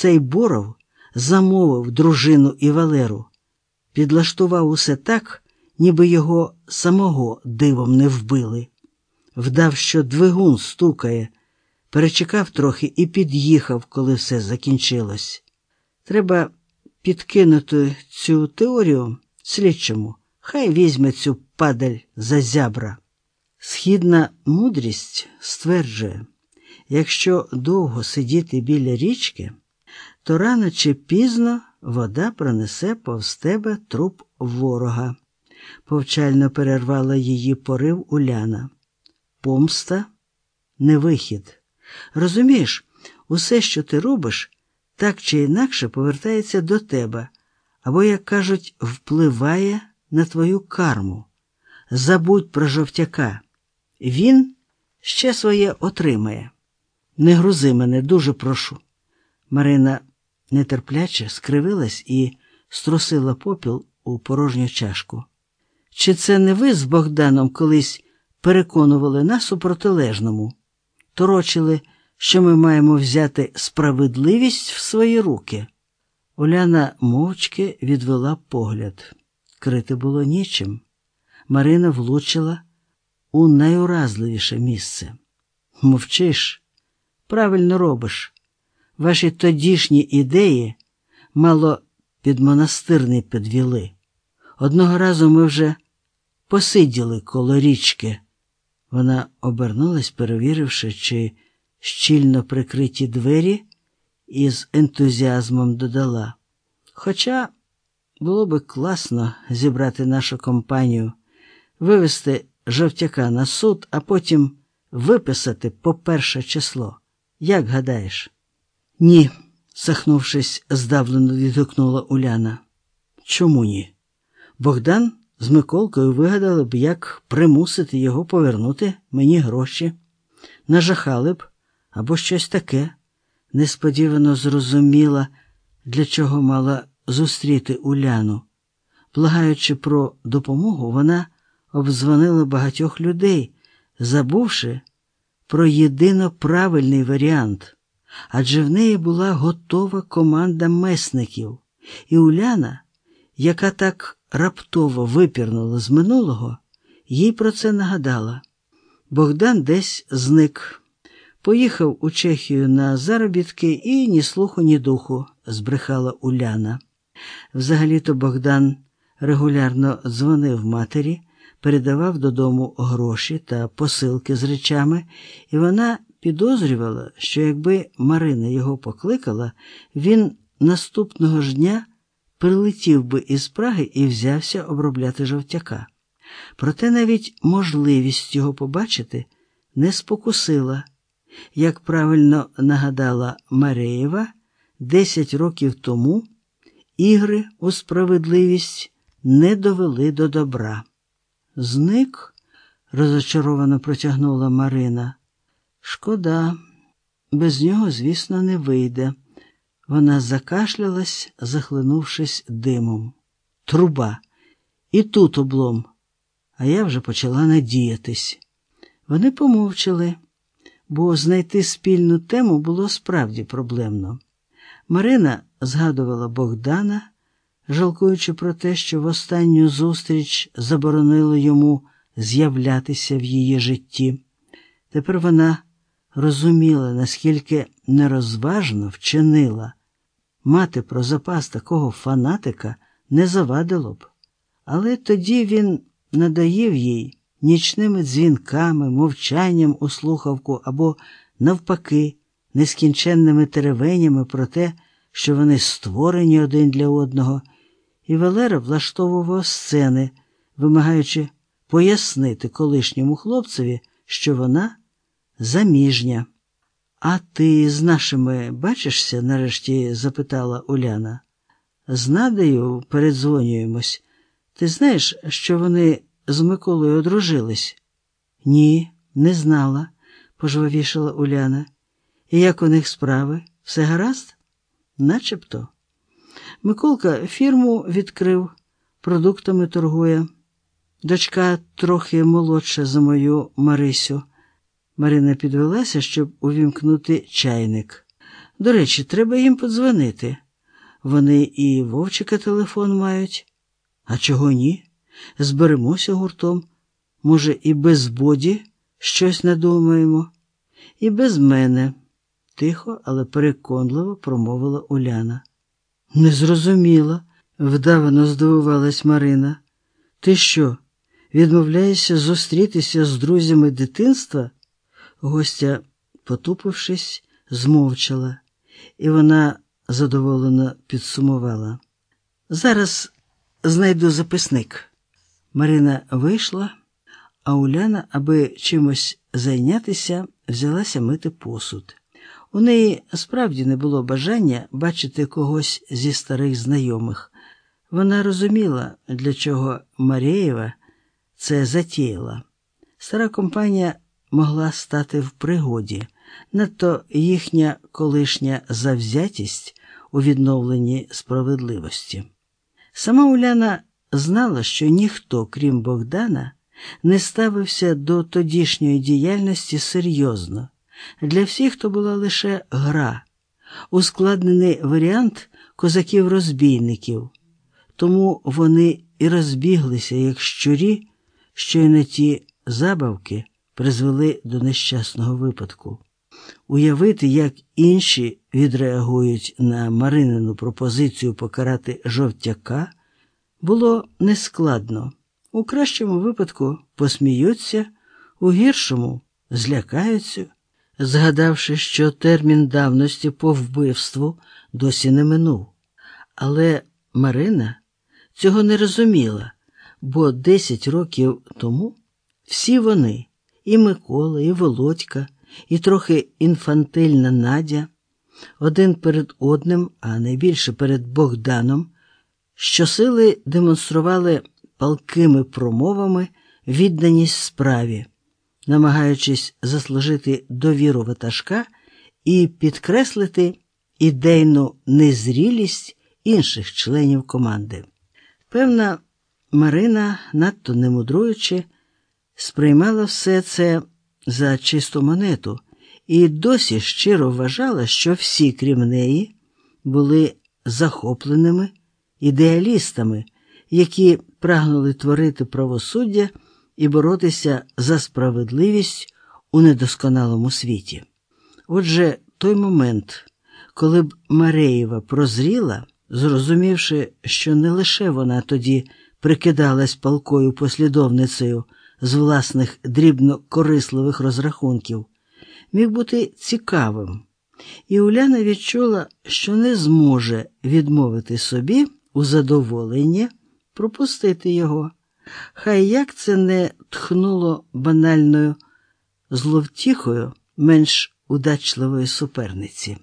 Цей Боров замовив дружину і Валеру, підлаштував усе так, ніби його самого дивом не вбили. Вдав, що двигун стукає, перечекав трохи і під'їхав, коли все закінчилось. Треба підкинути цю теорію слідчому, хай візьме цю падаль за зябра. Східна мудрість стверджує, якщо довго сидіти біля річки, то рано чи пізно вода пронесе повз тебе труп ворога. Повчально перервала її порив Уляна. Помста не вихід. Розумієш, усе, що ти робиш, так чи інакше повертається до тебе, або, як кажуть, впливає на твою карму. Забудь про жовтяка. Він ще своє отримає. Не грузи мене, дуже прошу. Марина нетерпляче скривилась і струсила попіл у порожню чашку. Чи це не ви з Богданом колись переконували нас у протилежному, торочили, що ми маємо взяти справедливість в свої руки? Уляна мовчки відвела погляд. Крити було нічим. Марина влучила у найуразливіше місце. Мовчиш, правильно робиш. Ваші тодішні ідеї мало під монастирний підвіли. Одного разу ми вже посиділи коло річки. Вона обернулась, перевіривши, чи щільно прикриті двері, і з ентузіазмом додала. Хоча було би класно зібрати нашу компанію, вивезти жовтяка на суд, а потім виписати по перше число. Як гадаєш? Ні, сахнувшись, здавлено відгукнула Уляна. Чому ні? Богдан з Миколкою вигадали б, як примусити його повернути мені гроші. Нажахали б або щось таке. Несподівано зрозуміла, для чого мала зустріти Уляну. Благаючи про допомогу, вона обдзвонила багатьох людей, забувши про єдино правильний варіант, адже в неї була готова команда месників, і Уляна, яка так раптово випірнула з минулого, їй про це нагадала. Богдан десь зник, поїхав у Чехію на заробітки і ні слуху, ні духу, збрехала Уляна. Взагалі-то Богдан регулярно дзвонив матері, передавав додому гроші та посилки з речами, і вона підозрювала, що якби Марина його покликала, він наступного ж дня прилетів би із Праги і взявся обробляти жовтяка. Проте навіть можливість його побачити не спокусила. Як правильно нагадала Мареєва, десять років тому ігри у справедливість не довели до добра. Зник, розочаровано протягнула Марина. Шкода, без нього, звісно, не вийде. Вона закашлялась, захлинувшись димом. Труба. І тут облом. А я вже почала надіятись. Вони помовчали, бо знайти спільну тему було справді проблемно. Марина згадувала Богдана, жалкуючи про те, що в останню зустріч заборонило йому з'являтися в її житті. Тепер вона розуміла, наскільки нерозважно вчинила. Мати про запас такого фанатика не завадило б, але тоді він надоїв їй нічними дзвінками, мовчанням у слухавку або, навпаки, нескінченними теревенями про те, що вони створені один для одного, і Валера влаштовував сцени, вимагаючи пояснити колишньому хлопцеві, що вона заміжня. А ти з нашими бачишся? нарешті запитала Уляна. З Надею передзвонюємось. Ти знаєш, що вони з Миколою одружились? Ні, не знала, пожвавішала Уляна. І як у них справи? Все гаразд? Начебто. Миколка фірму відкрив, продуктами торгує. Дочка трохи молодша за мою Марисю. Марина підвелася, щоб увімкнути чайник. До речі, треба їм подзвонити. Вони і Вовчика телефон мають. А чого ні? Зберемося гуртом. Може, і без боді щось надумаємо, і без мене, тихо, але переконливо промовила Уляна. Не зрозуміла, вдавано здивувалась Марина. Ти що, відмовляєшся зустрітися з друзями дитинства? Гостя, потупившись, змовчала, і вона задоволено підсумувала. Зараз знайду записник. Марина вийшла, а Уляна, аби чимось зайнятися, взялася мити посуд. У неї справді не було бажання бачити когось зі старих знайомих. Вона розуміла, для чого Марієва це затіяла. Стара компанія могла стати в пригоді, надто їхня колишня завзятість у відновленні справедливості. Сама Уляна знала, що ніхто, крім Богдана, не ставився до тодішньої діяльності серйозно. Для всіх то була лише гра, ускладнений варіант козаків-розбійників, тому вони і розбіглися, як щурі, що й на ті забавки призвели до нещасного випадку. Уявити, як інші відреагують на Маринину пропозицію покарати жовтяка, було нескладно. У кращому випадку посміються, у гіршому злякаються, згадавши, що термін давності по вбивству досі не минув. Але Марина цього не розуміла, бо десять років тому всі вони, і Микола, і Володька, і трохи інфантильна Надя, один перед одним, а найбільше перед Богданом, щосили демонстрували палкими промовами відданість справі, намагаючись заслужити довіру ватажка і підкреслити ідейну незрілість інших членів команди. Певна, Марина, надто не мудруючи, сприймала все це за чисту монету і досі щиро вважала, що всі, крім неї, були захопленими ідеалістами, які прагнули творити правосуддя і боротися за справедливість у недосконалому світі. Отже, той момент, коли б Мареєва прозріла, зрозумівши, що не лише вона тоді прикидалась палкою послідовницею з власних дрібно корисливих розрахунків, міг бути цікавим, і Уляна відчула, що не зможе відмовити собі у задоволенні пропустити його. Хай як це не тхнуло банальною зловтіхою менш удачливої суперниці.